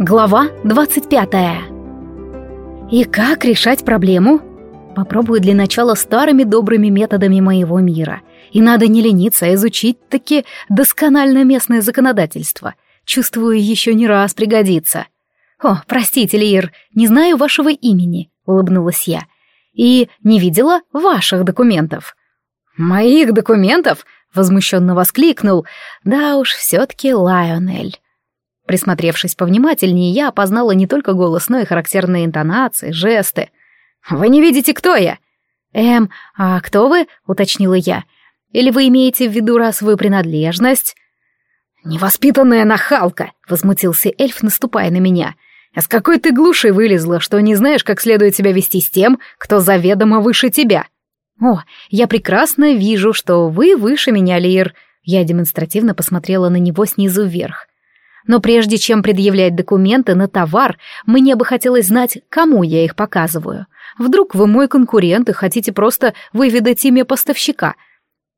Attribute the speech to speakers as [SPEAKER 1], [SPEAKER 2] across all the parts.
[SPEAKER 1] Глава 25. И как решать проблему? Попробую для начала старыми добрыми методами моего мира. И надо не лениться, а изучить таки досконально местное законодательство. Чувствую, еще не раз пригодится. «О, простите, Лир, не знаю вашего имени», — улыбнулась я. «И не видела ваших документов». «Моих документов?» — возмущенно воскликнул. «Да уж, все-таки Лайонель». Присмотревшись повнимательнее, я опознала не только голос, но и характерные интонации, жесты. «Вы не видите, кто я?» «Эм, а кто вы?» — уточнила я. «Или вы имеете в виду расовую принадлежность?» «Невоспитанная нахалка!» — возмутился эльф, наступая на меня. «А с какой ты глуши вылезла, что не знаешь, как следует себя вести с тем, кто заведомо выше тебя?» «О, я прекрасно вижу, что вы выше меня, Лир». Я демонстративно посмотрела на него снизу вверх. Но прежде чем предъявлять документы на товар, мне бы хотелось знать, кому я их показываю. Вдруг вы мой конкурент и хотите просто выведать имя поставщика.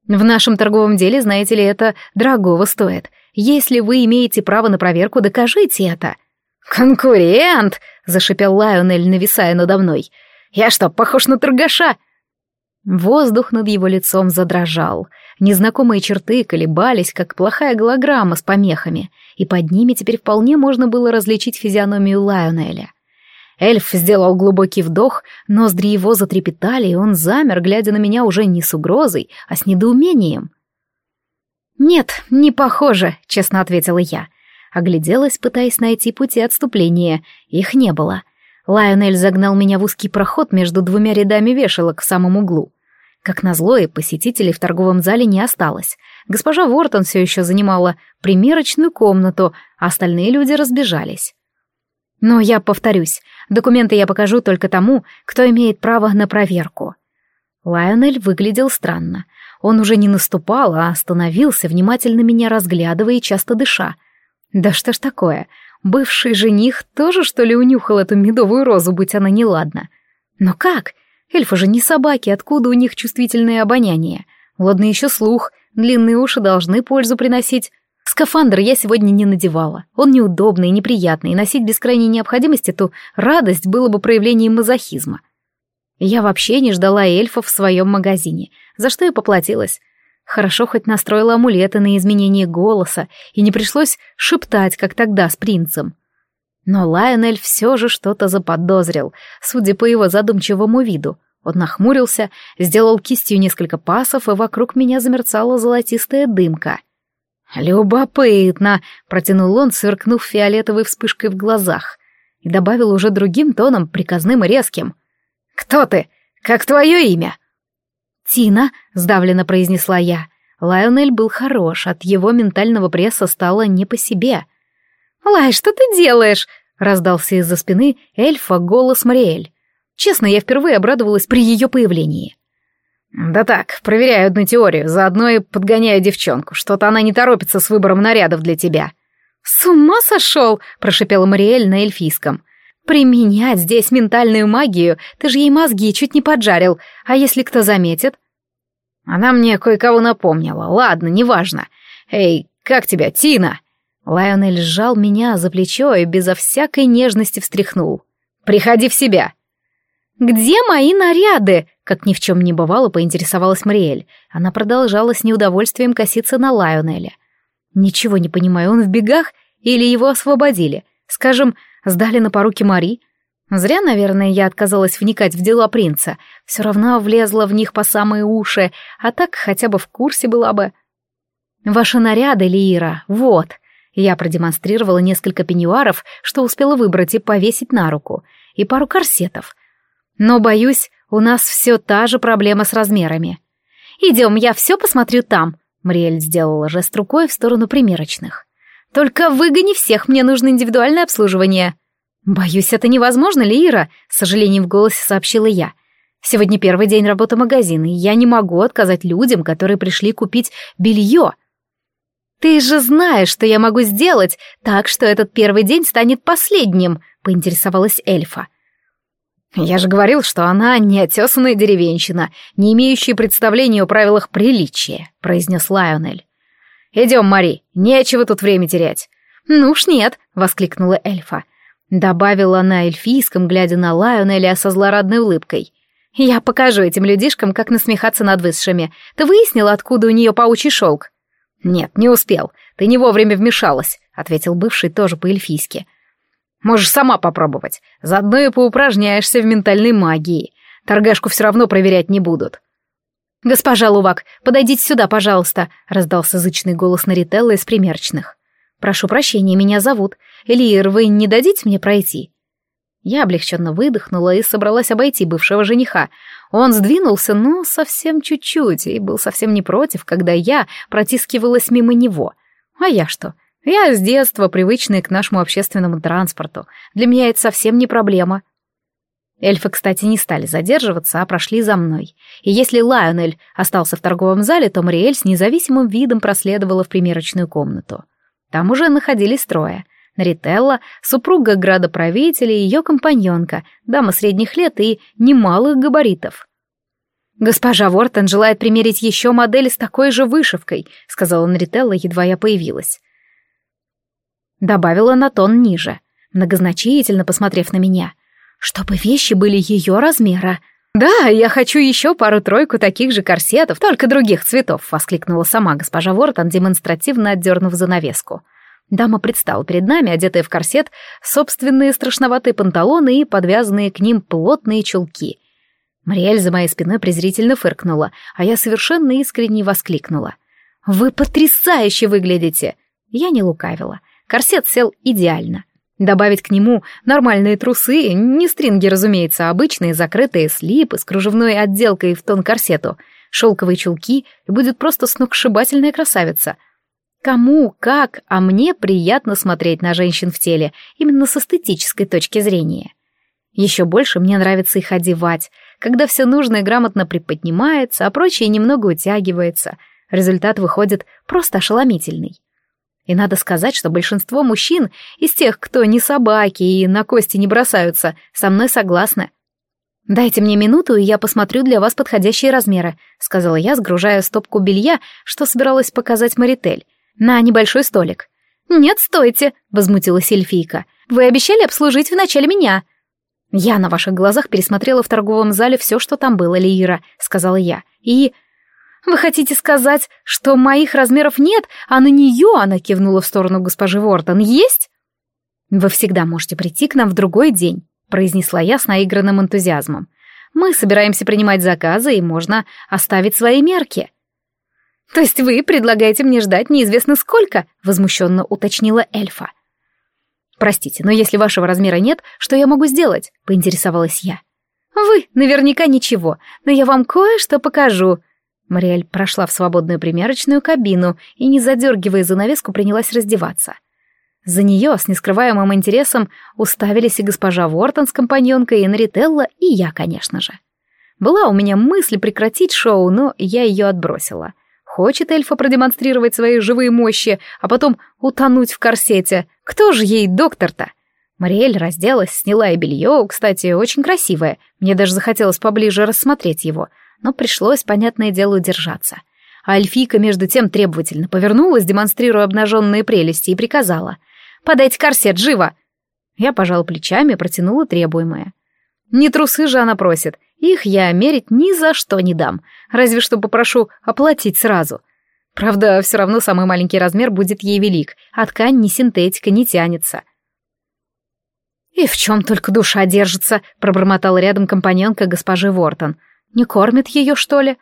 [SPEAKER 1] В нашем торговом деле, знаете ли, это дорогого стоит. Если вы имеете право на проверку, докажите это. «Конкурент!» — зашипел Лайонель, нависая надо мной. «Я что, похож на торгаша?» Воздух над его лицом задрожал. Незнакомые черты колебались, как плохая голограмма с помехами, и под ними теперь вполне можно было различить физиономию Лайонеля. Эльф сделал глубокий вдох, ноздри его затрепетали, и он замер, глядя на меня уже не с угрозой, а с недоумением. «Нет, не похоже», — честно ответила я. Огляделась, пытаясь найти пути отступления. Их не было. Лайонель загнал меня в узкий проход между двумя рядами вешалок в самом углу. Как назло, и посетителей в торговом зале не осталось. Госпожа Вортон все еще занимала примерочную комнату, а остальные люди разбежались. Но я повторюсь, документы я покажу только тому, кто имеет право на проверку. Лайонель выглядел странно. Он уже не наступал, а остановился, внимательно меня разглядывая и часто дыша. Да что ж такое? Бывший жених тоже, что ли, унюхал эту медовую розу, будь она неладна? Но как? Эльфы же не собаки, откуда у них чувствительное обоняние? Ладно еще слух, длинные уши должны пользу приносить. Скафандр я сегодня не надевала. Он неудобный неприятный, и носить без крайней необходимости ту радость было бы проявлением мазохизма. Я вообще не ждала эльфов в своем магазине, за что и поплатилась. Хорошо хоть настроила амулеты на изменение голоса, и не пришлось шептать, как тогда с принцем. Но Лайонель все же что-то заподозрил, судя по его задумчивому виду. Он нахмурился, сделал кистью несколько пасов, и вокруг меня замерцала золотистая дымка. «Любопытно!» — протянул он, сверкнув фиолетовой вспышкой в глазах, и добавил уже другим тоном, приказным и резким. «Кто ты? Как твое имя?» «Тина», — сдавленно произнесла я. Лайонель был хорош, от его ментального пресса стало не по себе. «Лай, что ты делаешь?» — раздался из-за спины эльфа голос Мариэль. Честно, я впервые обрадовалась при ее появлении. «Да так, проверяю одну теорию, заодно и подгоняю девчонку. Что-то она не торопится с выбором нарядов для тебя». «С ума сошел!» — прошипела Мариэль на эльфийском. «Применять здесь ментальную магию, ты же ей мозги чуть не поджарил, а если кто заметит?» Она мне кое-кого напомнила. Ладно, неважно. Эй, как тебя, Тина?» Лайонель сжал меня за плечо и безо всякой нежности встряхнул. «Приходи в себя!» «Где мои наряды?» Как ни в чем не бывало, поинтересовалась Мариэль. Она продолжала с неудовольствием коситься на Лайонеля. «Ничего не понимаю, он в бегах или его освободили? Скажем, сдали на поруки Мари?» Зря, наверное, я отказалась вникать в дела принца. Все равно влезла в них по самые уши, а так хотя бы в курсе была бы. «Ваши наряды, Лиира, вот». Я продемонстрировала несколько пеньюаров, что успела выбрать и повесить на руку, и пару корсетов. Но, боюсь, у нас все та же проблема с размерами. «Идем, я все посмотрю там», — Мриэль сделала жест рукой в сторону примерочных. «Только выгони всех, мне нужно индивидуальное обслуживание». «Боюсь, это невозможно, Лира», — с сожалением в голосе сообщила я. «Сегодня первый день работы магазина, и я не могу отказать людям, которые пришли купить белье». «Ты же знаешь, что я могу сделать, так что этот первый день станет последним», — поинтересовалась эльфа. «Я же говорил, что она неотесанная деревенщина, не имеющая представления о правилах приличия», — произнес Лайонель. «Идем, Мари, нечего тут время терять». «Ну уж нет», — воскликнула эльфа. Добавила на эльфийском, глядя на Лайонеля со злорадной улыбкой. «Я покажу этим людишкам, как насмехаться над высшими. Ты выяснила, откуда у нее паучий шелк?» «Нет, не успел. Ты не вовремя вмешалась», — ответил бывший тоже по-эльфийски. «Можешь сама попробовать. Заодно и поупражняешься в ментальной магии. Торгашку все равно проверять не будут».
[SPEAKER 2] «Госпожа Лувак, подойдите сюда, пожалуйста», — раздался зычный голос Нарителла из примерочных. «Прошу прощения, меня зовут. Элиер, вы не дадите мне пройти?» Я облегченно выдохнула и собралась обойти бывшего жениха. Он сдвинулся, но совсем чуть-чуть, и был совсем не против, когда я протискивалась мимо него. А я что? Я с детства привычная к нашему общественному транспорту. Для меня это совсем не проблема. Эльфы, кстати, не стали задерживаться, а прошли за мной. И если Лайонель остался в торговом зале, то Мариэль с независимым видом проследовала в примерочную комнату. Там уже находились трое. Нарителла, супруга градоправителя и ее компаньонка, дама средних лет и немалых габаритов. «Госпожа Вортон желает примерить еще модель с такой же вышивкой», — сказала Нарителла, едва я появилась. Добавила на тон ниже, многозначительно посмотрев на меня. «Чтобы вещи были ее размера», «Да, я хочу еще пару-тройку таких же корсетов, только других цветов», — воскликнула сама госпожа Вортон, демонстративно отдернув занавеску. Дама предстала перед нами, одетая в корсет, собственные страшноватые панталоны и подвязанные к ним плотные чулки. Мариэль за моей спиной презрительно фыркнула, а я совершенно искренне воскликнула. «Вы потрясающе выглядите!» Я не лукавила. Корсет сел идеально. Добавить к нему нормальные трусы, не стринги, разумеется, а обычные закрытые слипы с кружевной отделкой в тон корсету, шелковые чулки, и будет просто сногсшибательная красавица. Кому, как, а мне приятно смотреть на женщин в теле, именно с эстетической точки зрения. Еще больше мне нравится их одевать, когда все нужное грамотно приподнимается, а прочее немного утягивается. Результат выходит просто ошеломительный. И надо сказать, что большинство мужчин из тех, кто не собаки и на кости не бросаются, со мной согласны. «Дайте мне минуту, и я посмотрю для вас подходящие размеры», — сказала я, сгружая стопку белья, что собиралась показать Маритель, на небольшой столик. «Нет, стойте», — возмутилась эльфийка. «Вы обещали обслужить вначале меня». «Я на ваших глазах пересмотрела в торговом зале все, что там было, Лиира», — сказала я. «И...» «Вы хотите сказать, что моих размеров нет, а на нее, она кивнула в сторону госпожи Вортон, есть?» «Вы всегда можете прийти к нам в другой день», — произнесла я с наигранным энтузиазмом. «Мы собираемся принимать заказы, и можно оставить свои мерки». «То есть вы предлагаете мне ждать неизвестно сколько?» — возмущенно уточнила эльфа. «Простите, но если вашего размера нет, что я могу сделать?» — поинтересовалась я. «Вы наверняка ничего, но я вам кое-что покажу», Мариэль прошла в свободную примерочную кабину и, не задергивая занавеску, принялась раздеваться. За нее с нескрываемым интересом уставились и госпожа Вортон с компаньонкой, и Нарителла, и я, конечно же. Была у меня мысль прекратить шоу, но я ее отбросила. Хочет эльфа продемонстрировать свои живые мощи, а потом утонуть в корсете. Кто же ей доктор-то? Мариэль разделась, сняла и белье, кстати, очень красивое. Мне даже захотелось поближе рассмотреть его — но пришлось, понятное дело, удержаться. А эльфийка между тем требовательно повернулась, демонстрируя обнаженные прелести, и приказала. «Подайте корсет, живо!» Я пожал плечами и протянула требуемое. Не трусы же она просит, их я мерить ни за что не дам, разве что попрошу оплатить сразу. Правда, все равно самый маленький размер будет ей велик, а ткань ни синтетика, не тянется. «И в чем только душа держится», — пробормотала рядом компаньонка госпожи Вортон — не кормит ее, что ли?»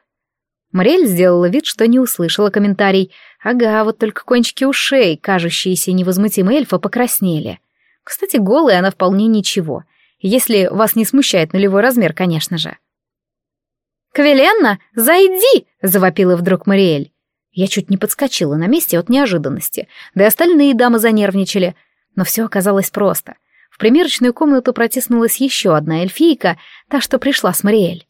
[SPEAKER 2] Мариэль сделала вид, что не услышала комментарий. Ага, вот только кончики ушей, кажущиеся невозмутимой эльфа, покраснели. Кстати, голая она вполне ничего. Если вас не смущает нулевой размер, конечно же. «Квеленна, зайди!» — завопила вдруг Мариэль. Я чуть не подскочила на месте от неожиданности, да и остальные дамы занервничали. Но все оказалось просто. В примерочную комнату протиснулась еще одна эльфийка, та, что пришла с Мариэль.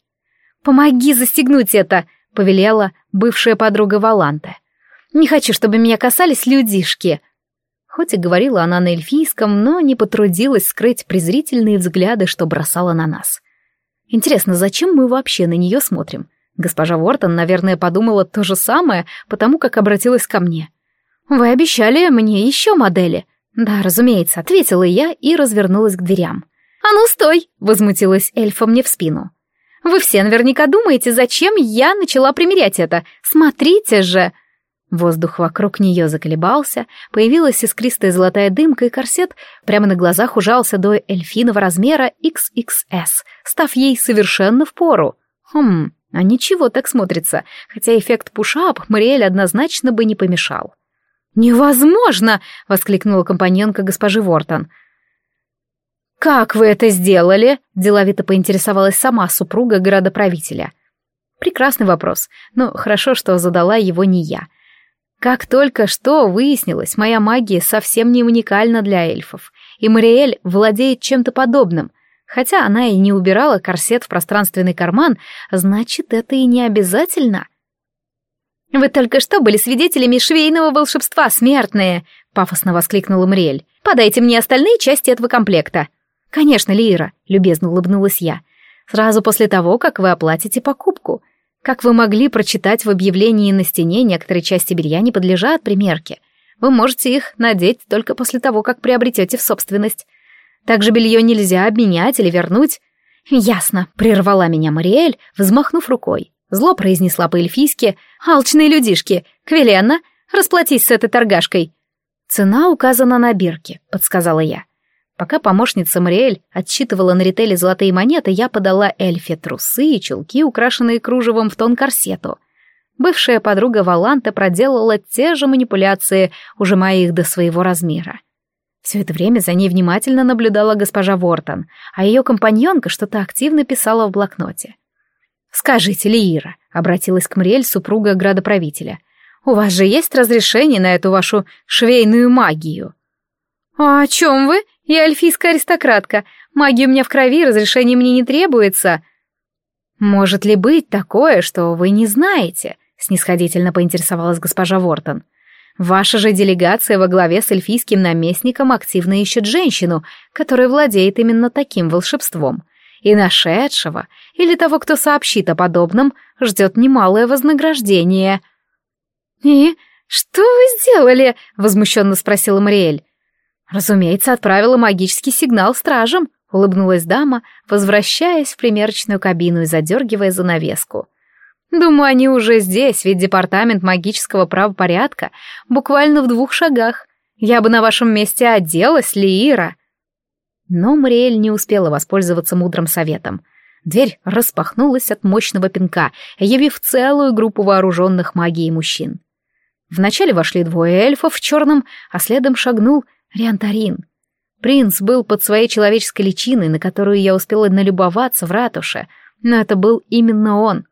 [SPEAKER 2] «Помоги застегнуть это!» — повелела бывшая подруга Валанта. «Не хочу, чтобы меня касались людишки!» Хоть и говорила она на эльфийском, но не потрудилась скрыть презрительные взгляды, что бросала на нас. Интересно, зачем мы вообще на нее смотрим? Госпожа Вортон, наверное, подумала то же самое, потому как обратилась ко мне. «Вы обещали мне еще модели.
[SPEAKER 1] «Да, разумеется», — ответила я и развернулась к дверям. «А ну, стой!» — возмутилась эльфа мне в спину. «Вы все наверняка думаете, зачем я начала примерять это. Смотрите же!» Воздух вокруг нее заколебался, появилась искристая золотая дымка, и корсет прямо на глазах ужался до эльфиного размера XXS, став ей совершенно в пору. Хм, а ничего так смотрится, хотя эффект пушап Мариэль однозначно бы не помешал. «Невозможно!» — воскликнула компаньонка госпожи Вортон. «Как вы это сделали?» — деловито поинтересовалась сама супруга градоправителя. Прекрасный вопрос, но хорошо, что задала его не я — как только что выяснилось, моя магия совсем не уникальна для эльфов, и Мариэль владеет чем-то подобным. Хотя она и не убирала корсет в пространственный карман, значит, это и не обязательно. «Вы только что были свидетелями швейного волшебства, смертные!» — пафосно воскликнула Мариэль. «Подайте мне остальные части этого комплекта». «Конечно, Лира», — любезно улыбнулась я. «Сразу после того, как вы оплатите покупку. Как вы могли прочитать в объявлении на стене, некоторые части белья не подлежат примерке. Вы можете их надеть только после того, как приобретете в собственность. Также белье нельзя обменять или вернуть. Ясно, прервала меня Мариэль, взмахнув рукой. Зло произнесла по-эльфийски «Алчные людишки! Квеленна, расплатись с этой торгашкой!» «Цена указана на бирке», — подсказала я. Пока помощница Мариэль отсчитывала на ритейле золотые монеты, я подала эльфе трусы и чулки, украшенные кружевом в тон корсету. Бывшая подруга Валанта проделала те же манипуляции, ужимая их до своего размера. Все это время за ней внимательно наблюдала госпожа Вортон, а ее компаньонка что-то активно писала в блокноте. «Скажите, Лиира», — обратилась к Мариэль супруга градоправителя, «у вас же есть разрешение на эту вашу швейную магию?» «А о чем вы?» Я эльфийская аристократка. Магия у меня в крови, разрешения мне не требуется. Может ли быть такое, что вы не знаете? Снисходительно поинтересовалась госпожа Вортон. Ваша же делегация во главе с эльфийским наместником активно ищет женщину, которая владеет именно таким волшебством. И нашедшего, или того, кто сообщит о подобном, ждет немалое вознаграждение. «И что вы сделали?» — возмущенно спросила Мариэль. «Разумеется, отправила магический сигнал стражам», — улыбнулась дама, возвращаясь в примерочную кабину и задергивая занавеску. «Думаю, они уже здесь, ведь департамент магического правопорядка буквально в двух шагах. Я бы на вашем месте оделась, Лиира». Но Мариэль не успела воспользоваться мудрым советом. Дверь распахнулась от мощного пинка, явив целую группу вооруженных магией мужчин. Вначале вошли двое эльфов в черном, а следом шагнул Риантарин. Принц был под своей человеческой личиной, на которую я успела налюбоваться в ратуше, но это был именно он.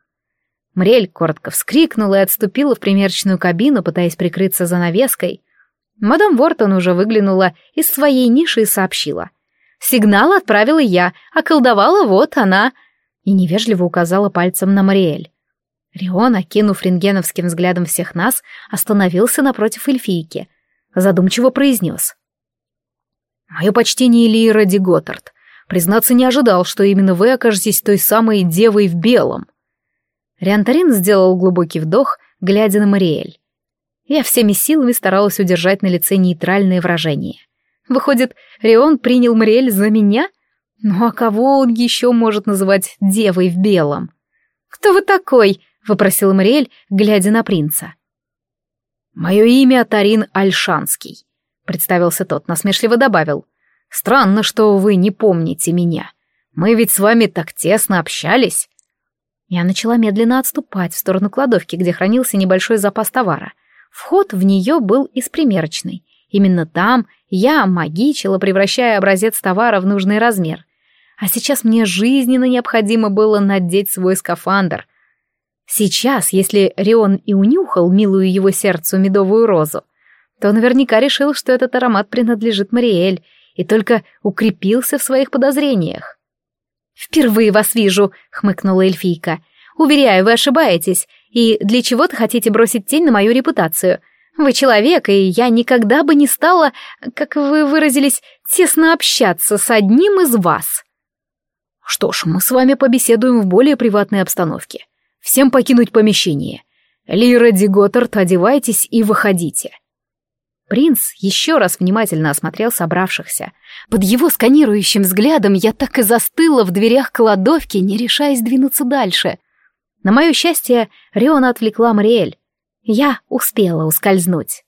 [SPEAKER 1] Мрель коротко вскрикнула и отступила в примерочную кабину, пытаясь прикрыться занавеской. Мадам Вортон уже выглянула из своей ниши и сообщила. «Сигнал отправила я, а колдовала вот она!» и невежливо указала пальцем на Мариэль. Рион, окинув рентгеновским взглядом всех нас, остановился напротив эльфийки. Задумчиво произнес. «Мое почтение Лиера Ди Готтард. Признаться, не ожидал, что именно вы окажетесь той самой девой в белом». Риантарин сделал глубокий вдох, глядя на Мариэль. Я всеми силами старалась удержать на лице нейтральное выражение. Выходит, Рион принял Мариэль за меня? Ну а кого он еще может называть девой в белом? «Кто вы такой?» — вопросила Мариэль, глядя на принца. «Мое имя Тарин Альшанский», представился тот, насмешливо добавил. «Странно, что вы не помните меня. Мы ведь с вами так тесно общались». Я начала медленно отступать в сторону кладовки, где хранился небольшой запас товара. Вход в нее был из примерочной. Именно там я магичила, превращая образец товара в нужный размер. А сейчас мне жизненно необходимо было надеть свой скафандр. Сейчас, если Рион и унюхал милую его сердцу медовую розу, то наверняка решил, что этот аромат принадлежит Мариэль, и только укрепился в своих подозрениях. «Впервые вас вижу», — хмыкнула эльфийка. «Уверяю, вы ошибаетесь, и для чего-то хотите бросить тень на мою репутацию. Вы человек, и я никогда бы не стала, как вы выразились, тесно общаться с одним из вас». «Что ж, мы с вами побеседуем в более приватной обстановке. Всем покинуть помещение. Лира Ди Готтард, одевайтесь и выходите». Принц еще раз внимательно осмотрел собравшихся. Под его сканирующим взглядом я так и застыла в дверях кладовки, не решаясь двинуться дальше. На мое счастье, Риона отвлекла Мариэль. Я успела ускользнуть.